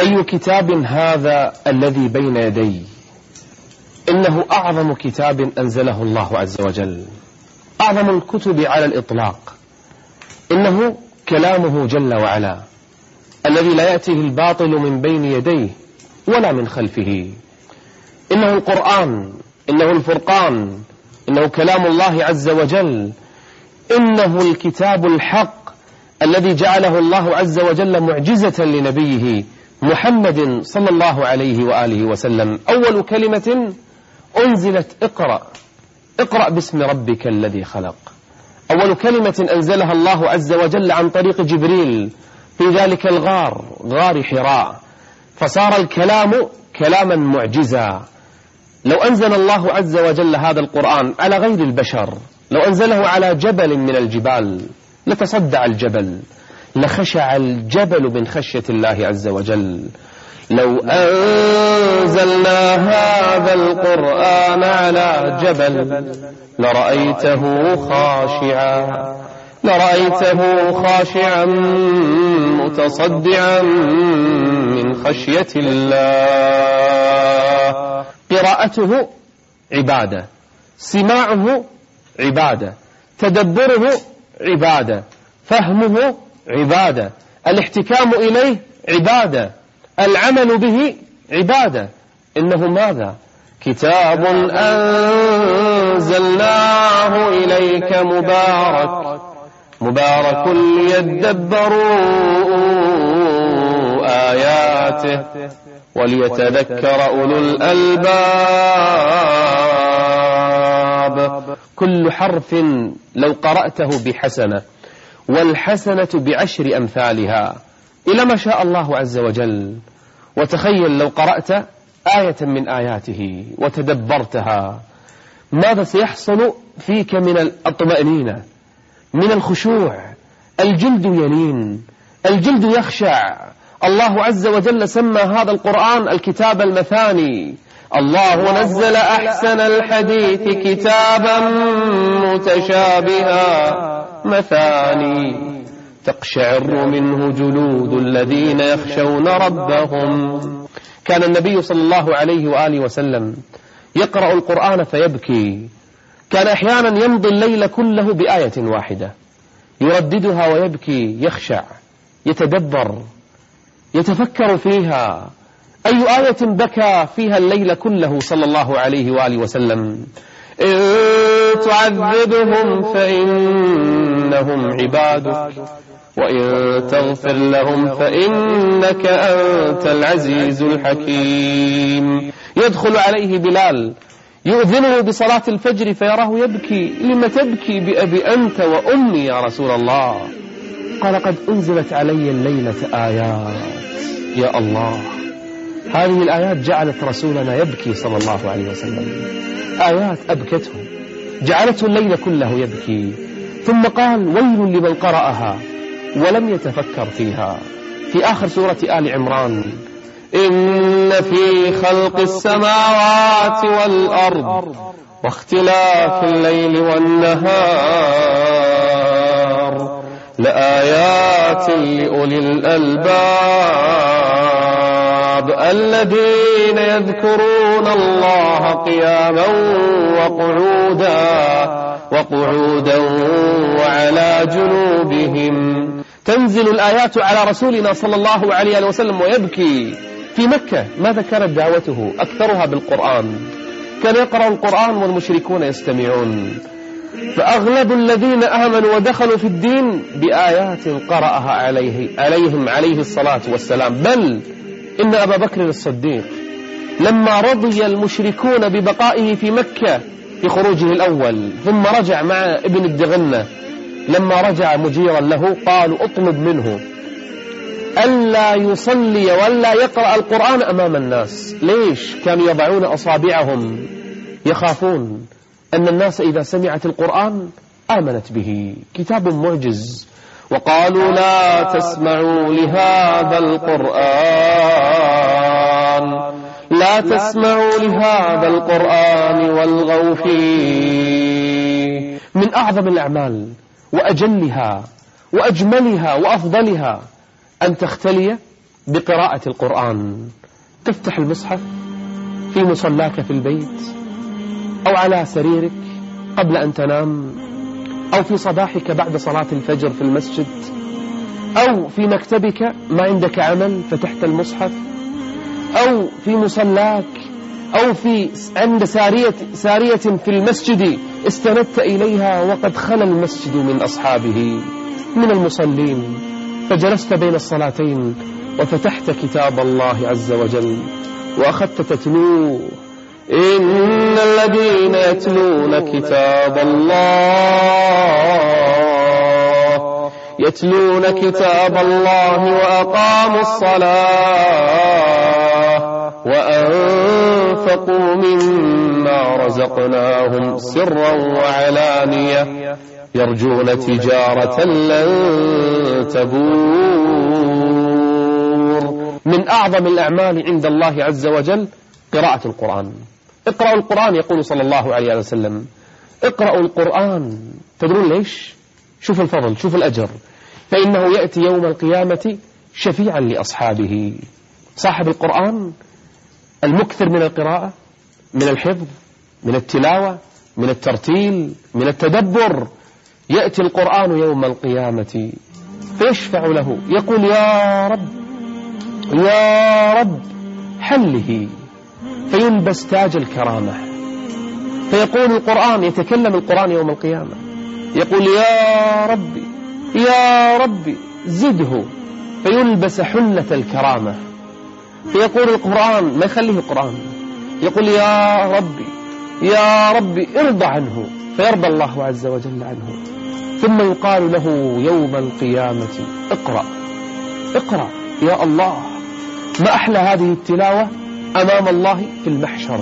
أي كتاب هذا الذي بين يدي؟ إنه أعظم كتاب أنزله الله عز وجل. أعظم الكتب على الإطلاق. إنه كلامه جل وعلا. الذي لا يأتيه الباطل من بين يديه ولا من خلفه. إنه القرآن إنه الفرقان إنه كلام الله عز وجل. إنه الكتاب الحق الذي جعله الله عز وجل معجزة لنبيه. محمد صلى الله عليه وآله وسلم. أول كلمة أنزلت اقرأ. اقرأ باسم ربك الذي خلق. أول كلمة أنزلها الله عز وجل عن طريق جبريل في ذلك الغار غار حراء. فصار الكلام كلاما معجزا. لو أنزل الله عز وجل هذا القرآن على غير البشر لو أنزله على جبل من الجبال لتصدع الجبل. لخشع الجبل من خشية الله عز وجل. لو أنزلنا هذا القرآن على جبل لرأيته خاشعا لرأيته خاشعا متصدعا من خشية الله. قراءته عبادة سماعه عبادة تدبره عبادة فهمه عبادة. الاحتكام إليه عبادة. العمل به عبادة. إنه ماذا؟ كتاب أنزلناه إليك مبارك. مبارك ليدبروا آياته وليتذكر أولو الألباب. كل حرف لو قرأته بحسنة. والحسنة بعشر أمثالها. إلى ما شاء الله عز وجل. وتخيل لو قرأت آية من آياته وتدبرتها ماذا سيحصل فيك من الطمأنينة من الخشوع. الجلد يلين. الجلد يخشع. الله عز وجل سمى هذا القرآن الكتاب المثاني. الله نزل أحسن الحديث كتابا متشابها. مثاني. تقشعر منه جلود الذين يخشون ربهم. كان النبي صلى الله عليه وآله وسلم يقرأ القرآن فيبكي. كان أحيانا يمضي الليل كله بآية واحدة. يرددها ويبكي يخشع يتدبر يتفكر فيها. أي آية بكى فيها الليل كله صلى الله عليه وآله وسلم؟ إن تعذبهم فإنهم عبادك وإن تغفر لهم فإنك أنت العزيز الحكيم. يدخل عليه بلال. يؤذنه بصلاة الفجر فيراه يبكي. لم تبكي بأبي أنت وأمي يا رسول الله؟ قال قد أنزلت علي الليلة آيات. يا الله. هذه الآيات جعلت رسولنا يبكي صلى الله عليه وسلم. آيات أبكته جعلته الليل كله يبكي. ثم قال ويل لمن قرأها ولم يتفكر فيها. في آخر سورة آل عمران. إن في خلق السماوات والأرض واختلاف الليل والنهار. لآيات لأولي الألباب. بعد الذين يذكرون الله قياما وقعودا وقعودا وعلى جنوبهم. تنزل الآيات على رسولنا صلى الله عليه وسلم ويبكي. في مكة ماذا كانت دعوته أكثرها بالقرآن. كان يقرأ القرآن والمشركون يستمعون. فأغلب الذين آمنوا ودخلوا في الدين بآيات قرأها عليه عليهم عليه الصلاة والسلام. بل إن أبا بكر الصديق لما رضي المشركون ببقائه في مكة في خروجه الأول ثم رجع مع ابن الدغنة لما رجع مجيرا له قالوا اطلب منه. ألا يصلي ولا يقرأ القرآن أمام الناس؟ ليش؟ كانوا يضعون أصابعهم. يخافون أن الناس إذا سمعت القرآن آمنت به. كتاب معجز. وقالوا لا تسمعوا لهذا القرآن. لا تسمعوا لهذا القرآن والغوا فيه. من أعظم الأعمال وأجلها وأجملها وأفضلها أن تختلي بقراءة القرآن. تفتح المصحف في مصلاك في البيت أو على سريرك قبل أن تنام. أو في صباحك بعد صلاة الفجر في المسجد أو في مكتبك ما عندك عمل فتحت المصحف أو في مسلاك أو في عند سارية, سارية في المسجد استندت إليها وقد خل المسجد من أصحابه من المصلين فجلست بين الصلاتين وفتحت كتاب الله عز وجل وأخذت تتلوه إن الذين يتلون كتاب الله يتلون كتاب الله وأقاموا الصلاة وأنفقوا مما رزقناهم سرا وعلانية يرجون تجارة لن تبور. من أعظم الأعمال عند الله عز وجل قراءة القرآن. اقرأوا القرآن يقول صلى الله عليه وسلم. اقرأوا القرآن. تدرون ليش؟ شوف الفضل شوف الأجر. فإنه يأتي يوم القيامة شفيعا لأصحابه. صاحب القرآن المكثر من القراءة من الحفظ من التلاوة من الترتيل من التدبر. يأتي القرآن يوم القيامة. فيشفع له. يقول يا رب يا رب حله. فيلبس تاج الكرامة. فيقول القرآن يتكلم القرآن يوم القيامة. يقول يا ربي يا ربي زده. فيلبس حلة الكرامة. فيقول القرآن ما يخليه القرآن؟ يقول يا ربي يا ربي ارضى عنه. فيرضى الله عز وجل عنه. ثم يقال له يوم القيامة اقرأ. اقرأ يا الله. ما أحلى هذه التلاوة؟ أمام الله في المحشر.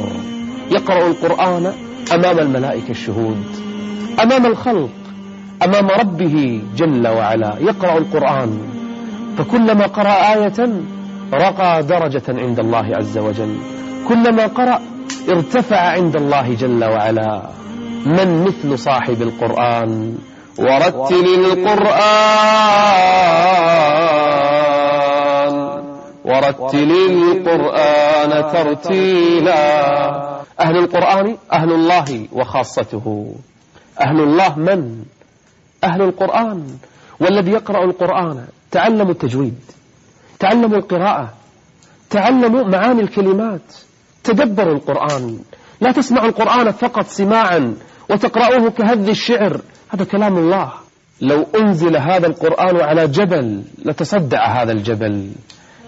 يقرأ القرآن أمام الملائكة الشهود أمام الخلق أمام ربه جل وعلا. يقرأ القرآن. فكلما قرأ آية رقى درجة عند الله عز وجل. كلما قرأ ارتفع عند الله جل وعلا. من مثل صاحب القرآن؟ ورتل القرآن. ورتل القرآن ترتيلا. أهل القرآن أهل الله وخاصته. أهل الله من؟ أهل القرآن. والذي يقرأ القرآن تعلموا التجويد تعلموا القراءة تعلموا معاني الكلمات. تدبروا القرآن. لا تسمعوا القرآن فقط سماعا وتقرأوه كهذ الشعر. هذا كلام الله. لو أنزل هذا القرآن على جبل لتصدع هذا الجبل.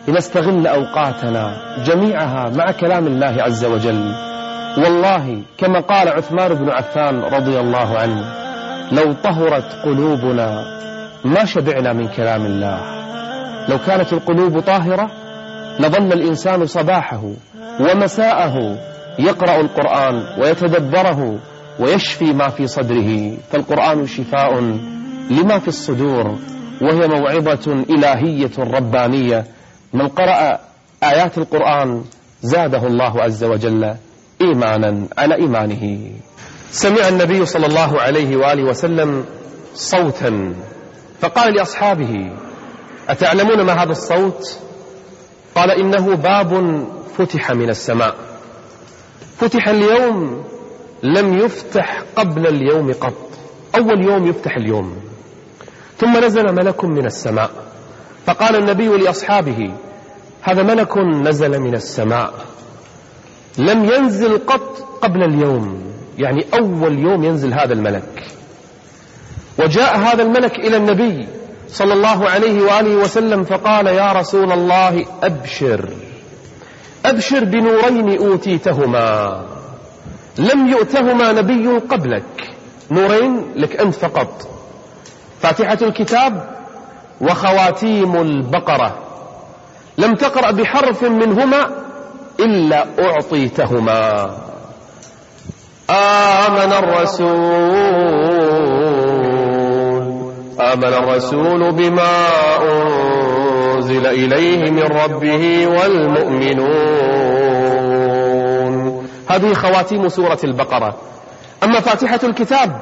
لنستغل أوقاتنا جميعها مع كلام الله عز وجل. والله كما قال عثمان بن عفان رضي الله عنه لو طهرت قلوبنا ما شبعنا من كلام الله. لو كانت القلوب طاهرة لظل الإنسان صباحه ومساءه يقرأ القرآن ويتدبره ويشفي ما في صدره. فالقرآن شفاء لما في الصدور وهي موعظة إلهية ربانية. من قرأ آيات القرآن زاده الله عز وجل إيمانا على إيمانه. سمع النبي صلى الله عليه وآله وسلم صوتا فقال لأصحابه أتعلمون ما هذا الصوت؟ قال إنه باب فتح من السماء. فتح اليوم لم يفتح قبل اليوم قط أول يوم يفتح اليوم. ثم نزل ملك من السماء. فقال النبي لأصحابه هذا ملك نزل من السماء لم ينزل قط قبل اليوم يعني أول يوم ينزل هذا الملك. وجاء هذا الملك إلى النبي صلى الله عليه وآله وسلم فقال يا رسول الله أبشر أبشر بنورين أوتيتهما لم يؤتهما نبي قبلك نورين لك أنت فقط. فاتحة الكتاب وخواتيم البقرة. لم تقرأ بحرف منهما إلا أعطيتهما. آمن الرسول. آمن الرسول بما أنزل إليه من ربه والمؤمنون. هذه خواتيم سورة البقرة. أما فاتحة الكتاب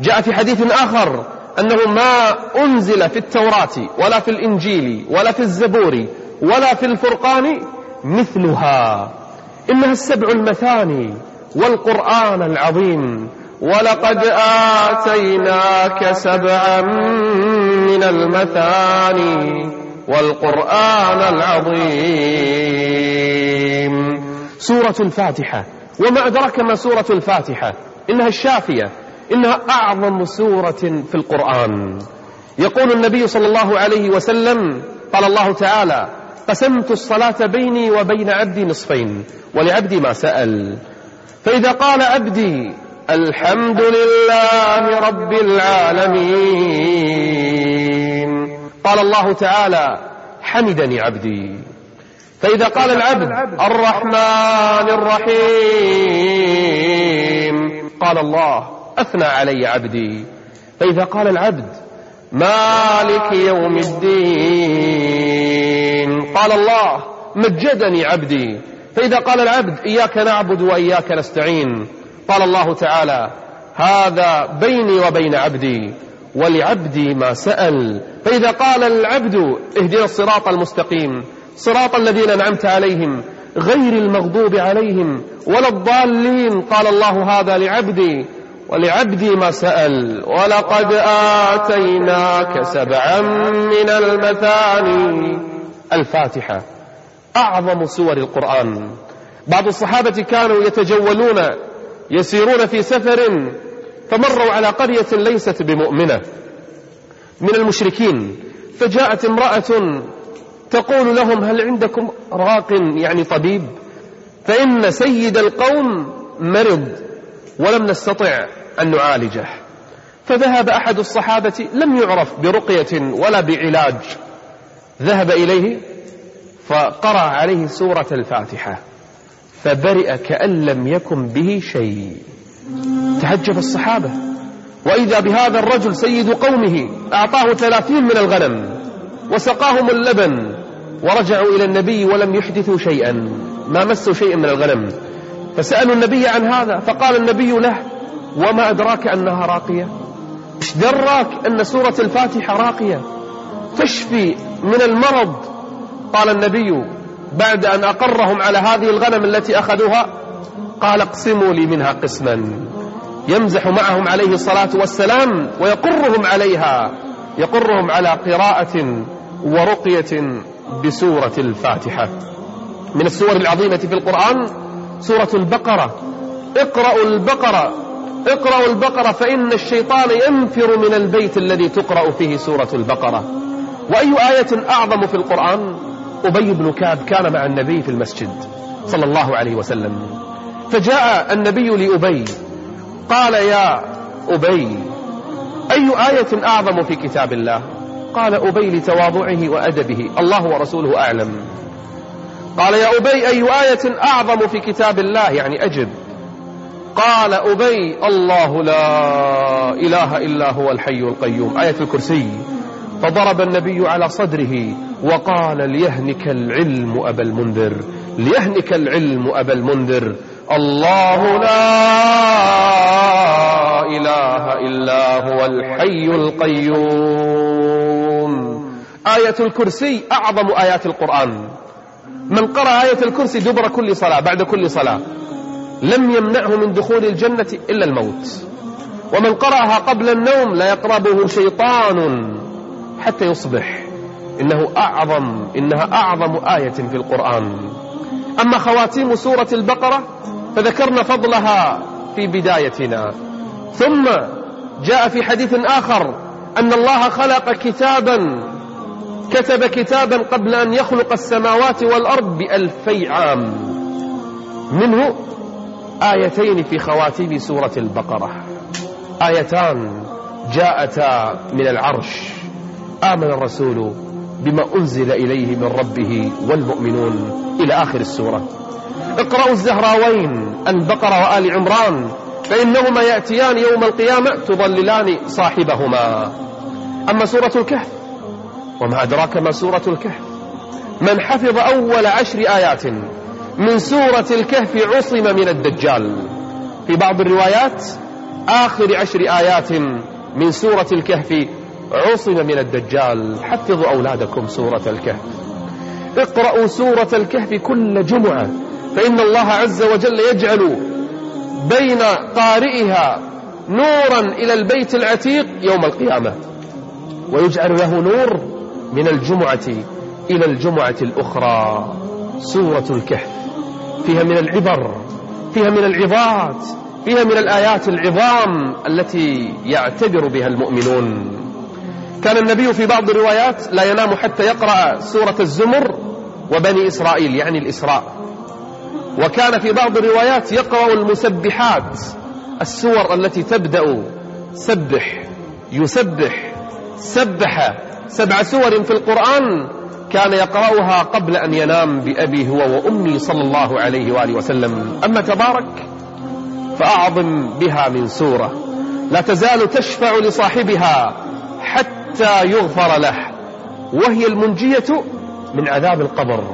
جاء في حديث آخر أنه ما أنزل في التوراة ولا في الإنجيل ولا في الزبور ولا في الفرقان مثلها. إنها السبع المثاني والقرآن العظيم. ولقد آتيناك سبعا من المثاني والقرآن العظيم. سورة الفاتحة. وما أدرك ما سورة الفاتحة؟ إنها الشافية. إنها أعظم سورة في القرآن. يقول النبي صلى الله عليه وسلم قال الله تعالى قسمت الصلاة بيني وبين عبدي نصفين ولعبدي ما سأل. فإذا قال عبدي الحمد لله رب العالمين. قال الله تعالى حمدني عبدي. فإذا قال العبد الرحمن الرحيم. قال الله أثنى علي عبدي. فإذا قال العبد مالك يوم الدين. قال الله مجدني عبدي. فإذا قال العبد إياك نعبد وإياك نستعين. قال الله تعالى هذا بيني وبين عبدي ولعبدي ما سأل. فإذا قال العبد اهدنا الصراط المستقيم. صراط الذين أنعمت عليهم غير المغضوب عليهم ولا الضالين. قال الله هذا لعبدي. ولعبدي ما سأل ولقد آتيناك سبعا من المثاني. الفاتحة. أعظم سور القرآن. بعض الصحابة كانوا يتجولون يسيرون في سفر فمروا على قرية ليست بمؤمنة. من المشركين فجاءت امرأة تقول لهم هل عندكم راق يعني طبيب؟ فإن سيد القوم مرض ولم نستطع أن نعالجه فذهب أحد الصحابة لم يعرف برقية ولا بعلاج. ذهب إليه فقرأ عليه سورة الفاتحة. فبرئ كأن لم يكن به شيء. تعجب الصحابة. وإذا بهذا الرجل سيد قومه أعطاه ثلاثين من الغنم وسقاهم اللبن ورجعوا إلى النبي ولم يحدثوا شيئا. ما مسوا شيئا من الغنم. فسألوا النبي عن هذا. فقال النبي له وما أدراك أنها راقية. إيش دراك أن سورة الفاتحة راقية؟ تشفي من المرض. قال النبي بعد أن أقرهم على هذه الغنم التي أخذوها قال اقسموا لي منها قسما. يمزح معهم عليه الصلاة والسلام ويقرهم عليها. يقرهم على قراءة ورقية بسورة الفاتحة. من السور العظيمة في القرآن سورة البقرة. اقرأوا البقرة. اقرأوا البقرة فإن الشيطان ينفر من البيت الذي تقرأ فيه سورة البقرة. وأي آية أعظم في القرآن؟ أبي بن كعب كان مع النبي في المسجد صلى الله عليه وسلم. فجاء النبي لأبي قال يا أبي أي آية أعظم في كتاب الله؟ قال أبي لتواضعه وأدبه الله ورسوله أعلم. قال يا أبي أي آية أعظم في كتاب الله؟ يعني أجب. قال أبي الله لا إله إلا هو الحي القيوم. آية الكرسي. فضرب النبي على صدره وقال ليهنك العلم أبا المنذر. ليهنك العلم أبا المنذر. الله لا إله إلا هو الحي القيوم. آية الكرسي أعظم آيات القرآن. من قرأ آية الكرسي دبر كل صلاة بعد كل صلاة. لم يمنعه من دخول الجنة إلا الموت. ومن قرأها قبل النوم لا يقربه شيطان حتى يصبح. إنه أعظم إنها أعظم آية في القرآن. أما خواتيم سورة البقرة فذكرنا فضلها في بدايتنا. ثم جاء في حديث آخر أن الله خلق كتابا كتب كتابا قبل أن يخلق السماوات والأرض بألفي عام. منه آيتين في خواتيم سورة البقرة. آيتان جاءتا من العرش. آمن الرسول بما أنزل إليه من ربه والمؤمنون إلى آخر السورة. اقرأوا الزهراوين البقرة وآل عمران فإنهما يأتيان يوم القيامة تضللان صاحبهما. أما سورة الكهف وما أدراك ما سورة الكهف؟ من حفظ أول عشر آيات. من سورة الكهف عصم من الدجال. في بعض الروايات آخر عشر آيات من سورة الكهف عصم من الدجال. حفظوا أولادكم سورة الكهف. اقرأوا سورة الكهف كل جمعة. فإن الله عز وجل يجعل بين قارئها نورا إلى البيت العتيق يوم القيامة. ويجعل له نور من الجمعة إلى الجمعة الأخرى. سورة الكهف. فيها من العبر فيها من العظات فيها من الآيات العظام التي يعتبر بها المؤمنون. كان النبي في بعض الروايات لا ينام حتى يقرأ سورة الزمر وبني إسرائيل يعني الإسراء. وكان في بعض الروايات يقرأ المسبحات السور التي تبدأ سبح يسبح سبح سبع سور في القرآن كان يقرأها قبل أن ينام بأبي هو وأمي صلى الله عليه وآله وسلم. أما تبارك فأعظم بها من سورة. لا تزال تشفع لصاحبها حتى يغفر له. وهي المنجية من عذاب القبر.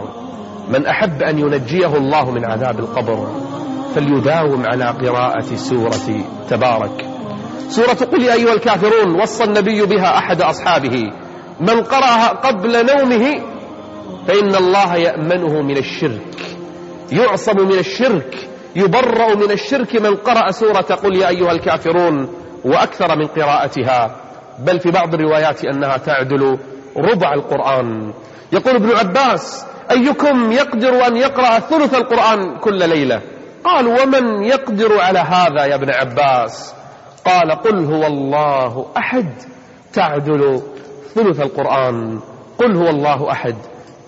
من أحب أن ينجيه الله من عذاب القبر. فليداوم على قراءة سورة تبارك. سورة قل يا أيها الكافرون وصى النبي بها أحد أصحابه. من قرأها قبل نومه فإن الله يأمنه من الشرك. يعصم من الشرك. يبرأ من الشرك من قرأ سورة قل يا أيها الكافرون وأكثر من قراءتها. بل في بعض الروايات أنها تعدل ربع القرآن. يقول ابن عباس أيكم يقدر أن يقرأ ثلث القرآن كل ليلة؟ قال ومن يقدر على هذا يا ابن عباس؟ قال قل هو الله أحد. تعدل ثلث القرآن. قل هو الله أحد.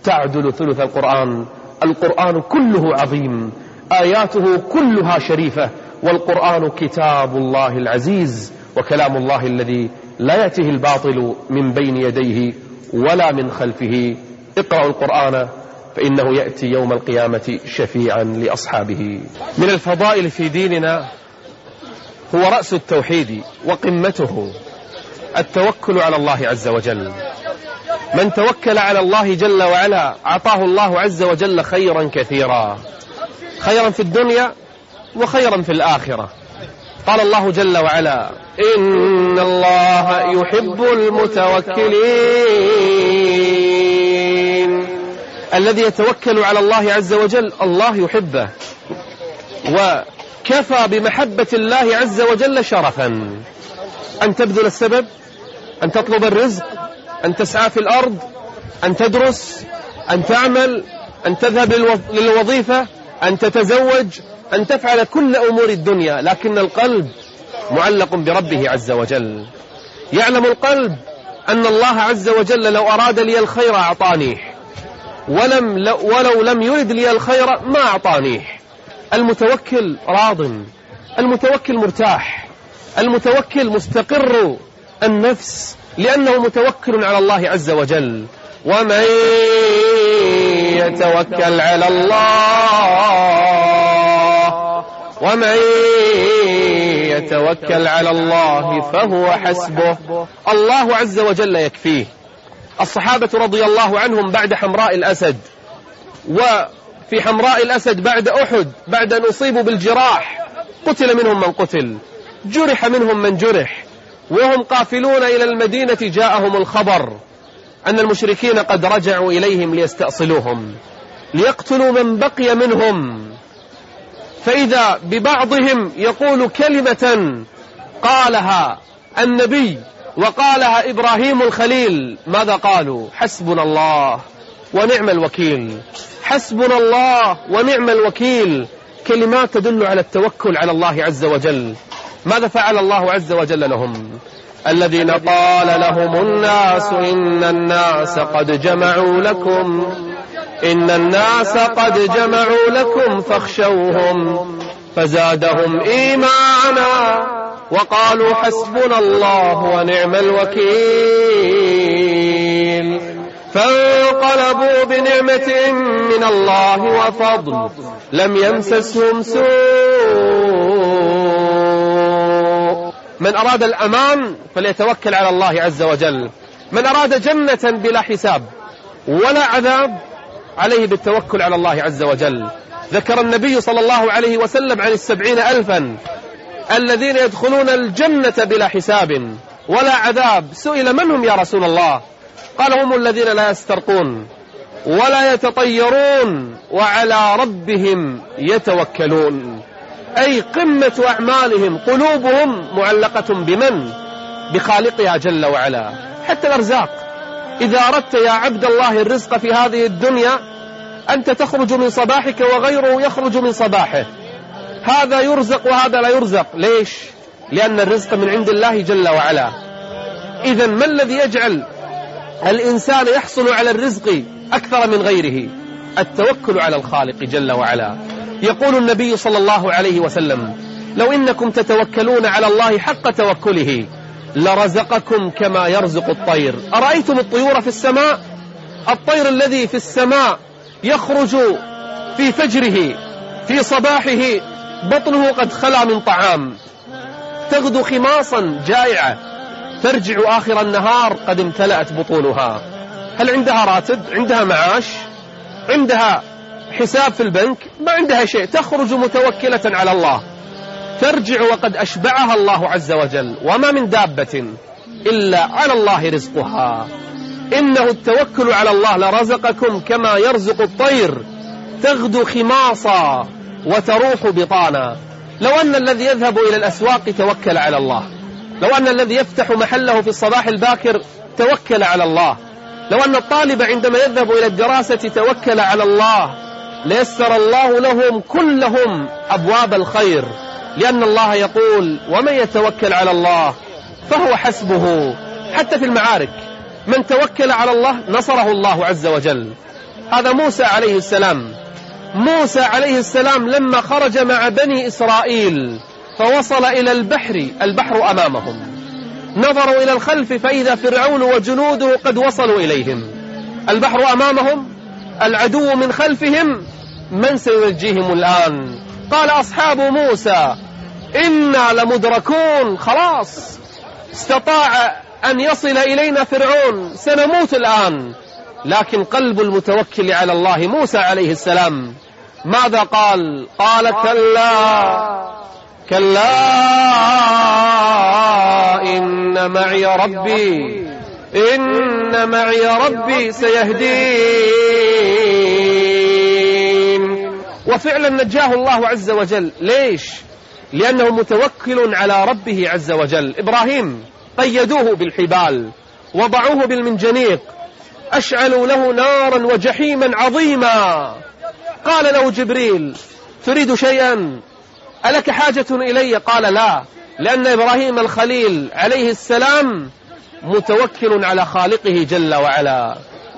تعدل ثلث القرآن. القرآن كله عظيم. آياته كلها شريفة. والقرآن كتاب الله العزيز. وكلام الله الذي لا يأتيه الباطل من بين يديه ولا من خلفه. اقرأوا القرآن فإنه يأتي يوم القيامة شفيعا لأصحابه. من الفضائل في ديننا هو رأس التوحيد وقمته. التوكل على الله عز وجل. من توكل على الله جل وعلا أعطاه الله عز وجل خيرا كثيرا. خيرا في الدنيا وخيرا في الآخرة. قال الله جل وعلا إن الله يحب المتوكلين. الذي يتوكل على الله عز وجل الله يحبه. وكفى بمحبة الله عز وجل شرفا. أن تبذل السبب؟ أن تطلب الرزق أن تسعى في الأرض أن تدرس أن تعمل أن تذهب للوظيفة أن تتزوج أن تفعل كل أمور الدنيا لكن القلب معلق بربه عز وجل. يعلم القلب أن الله عز وجل لو أراد لي الخير أعطانيه ولم ولو لم يرد لي الخير ما أعطانيه. المتوكل راض المتوكل مرتاح المتوكل مستقر النفس لأنه متوكل على الله عز وجل. ومن يتوكل على الله ومن يتوكل على الله فهو حسبه. الله عز وجل يكفيه. الصحابة رضي الله عنهم بعد حمراء الأسد. وفي حمراء الأسد بعد أحد بعد أن أصيبوا بالجراح قتل منهم من قتل. جرح منهم من جرح. وهم قافلون إلى المدينة جاءهم الخبر أن المشركين قد رجعوا إليهم ليستأصلوهم ليقتلوا من بقي منهم. فإذا ببعضهم يقول كلمة قالها النبي وقالها إبراهيم الخليل ماذا قالوا؟ حسبنا الله ونعم الوكيل. حسبنا الله ونعم الوكيل. كلمات تدل على التوكل على الله عز وجل. ماذا فعل الله عز وجل لهم؟ الذين قال لهم الناس إن الناس قد جمعوا لكم. إن الناس قد جمعوا لكم فاخشوهم فزادهم إيمانا وقالوا حسبنا الله ونعم الوكيل. فانقلبوا بنعمة من الله وفضل لم يمسسهم سوء من أراد الأمان فليتوكل على الله عز وجل. من أراد جنة بلا حساب ولا عذاب عليه بالتوكل على الله عز وجل. ذكر النبي صلى الله عليه وسلم عن السبعين ألفا الذين يدخلون الجنة بلا حساب ولا عذاب. سئل من هم يا رسول الله؟ قال هم الذين لا يسترقون ولا يتطيرون وعلى ربهم يتوكلون. أي قمة أعمالهم قلوبهم معلقة بمن؟ بخالقها جل وعلا. حتى الأرزاق. إذا أردت يا عبد الله الرزق في هذه الدنيا أنت تخرج من صباحك وغيره يخرج من صباحه. هذا يرزق وهذا لا يرزق. ليش؟ لأن الرزق من عند الله جل وعلا. إذا ما الذي يجعل الإنسان يحصل على الرزق أكثر من غيره؟ التوكل على الخالق جل وعلا. يقول النبي صلى الله عليه وسلم لو إنكم تتوكلون على الله حق توكله لرزقكم كما يرزق الطير. أرأيتم الطيور في السماء؟ الطير الذي في السماء يخرج في فجره في صباحه بطنه قد خلى من طعام. تغدو خماصا جائعة ترجع آخر النهار قد امتلأت بطونها. هل عندها راتب؟ عندها معاش؟ عندها حساب في البنك ما عندها شيء تخرج متوكلة على الله. ترجع وقد أشبعها الله عز وجل وما من دابة إلا على الله رزقها. إنه التوكل على الله لرزقكم كما يرزق الطير. تغدو خماصا وتروح بطانا. لو أن الذي يذهب إلى الأسواق توكل على الله. لو أن الذي يفتح محله في الصباح الباكر توكل على الله. لو أن الطالب عندما يذهب إلى الدراسة توكل على الله. ليسر الله لهم كلهم أبواب الخير لأن الله يقول ومن يتوكل على الله فهو حسبه. حتى في المعارك من توكل على الله نصره الله عز وجل. هذا موسى عليه السلام. موسى عليه السلام لما خرج مع بني إسرائيل فوصل إلى البحر البحر أمامهم. نظروا إلى الخلف فإذا فرعون وجنوده قد وصلوا إليهم. البحر أمامهم العدو من خلفهم من سينجيهم الآن؟ قال أصحاب موسى إنا لمدركون خلاص. استطاع أن يصل إلينا فرعون سنموت الآن. لكن قلب المتوكل على الله موسى عليه السلام. ماذا قال؟ قال كلا كلا إن معي ربي إن معي ربي سيهدين. وفعلا نجاه الله عز وجل. ليش؟ لأنه متوكل على ربه عز وجل. إبراهيم قيدوه بالحبال وضعوه بالمنجنيق. أشعلوا له نارا وجحيما عظيما. قال له جبريل تريد شيئا؟ ألك حاجة إلي؟ قال لا. لأن إبراهيم الخليل عليه السلام متوكل على خالقه جل وعلا.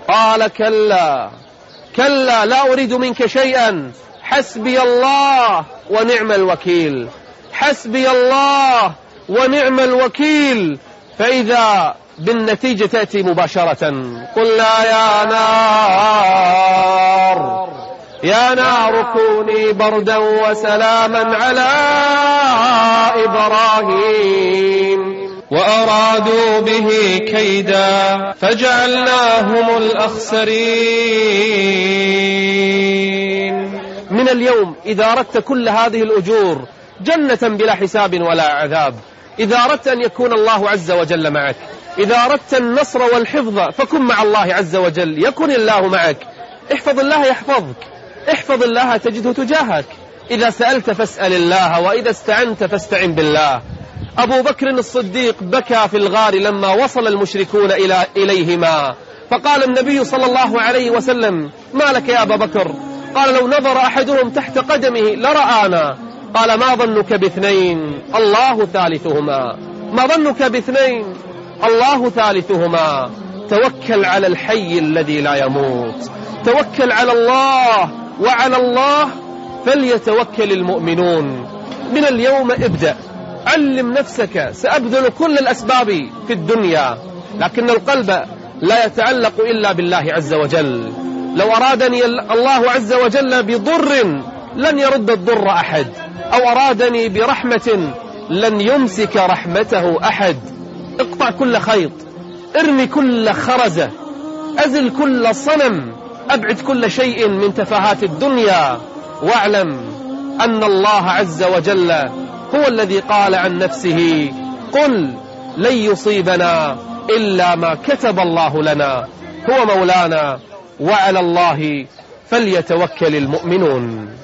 قال كلا. كلا لا أريد منك شيئا. حسبي الله ونعم الوكيل. حسبي الله ونعم الوكيل. فإذا بالنتيجة تأتي مباشرة. قلنا يا نار. يا نار كوني بردا وسلاما على إبراهيم. وأرادوا به كيدا فجعلناهم الأخسرين. من اليوم إذا أردت كل هذه الأجور جنة بلا حساب ولا عذاب. إذا أردت أن يكون الله عز وجل معك. إذا أردت النصر والحفظ فكن مع الله عز وجل. يكن الله معك. احفظ الله يحفظك. احفظ الله تجده تجاهك. إذا سألت فاسأل الله وإذا استعنت فاستعن بالله. أبو بكر الصديق بكى في الغار لما وصل المشركون إلى إليهما. فقال النبي صلى الله عليه وسلم ما لك يا أبا بكر؟ قال لو نظر أحدهم تحت قدمه لرآنا. قال ما ظنك باثنين؟ الله ثالثهما. ما ظنك باثنين؟ الله ثالثهما. توكل على الحي الذي لا يموت. توكل على الله وعلى الله فليتوكل المؤمنون. من اليوم ابدأ. علم نفسك. سأبذل كل الأسباب في الدنيا. لكن القلب لا يتعلق إلا بالله عز وجل. لو أرادني الله عز وجل بضر لن يرد الضر أحد أو أرادني برحمة لن يمسك رحمته أحد. اقطع كل خيط ارمي كل خرزة أزل كل صنم أبعد كل شيء من تفاهات الدنيا. واعلم أن الله عز وجل هو الذي قال عن نفسه قل لن يصيبنا إلا ما كتب الله لنا. هو مولانا وعلى الله فليتوكل المؤمنون.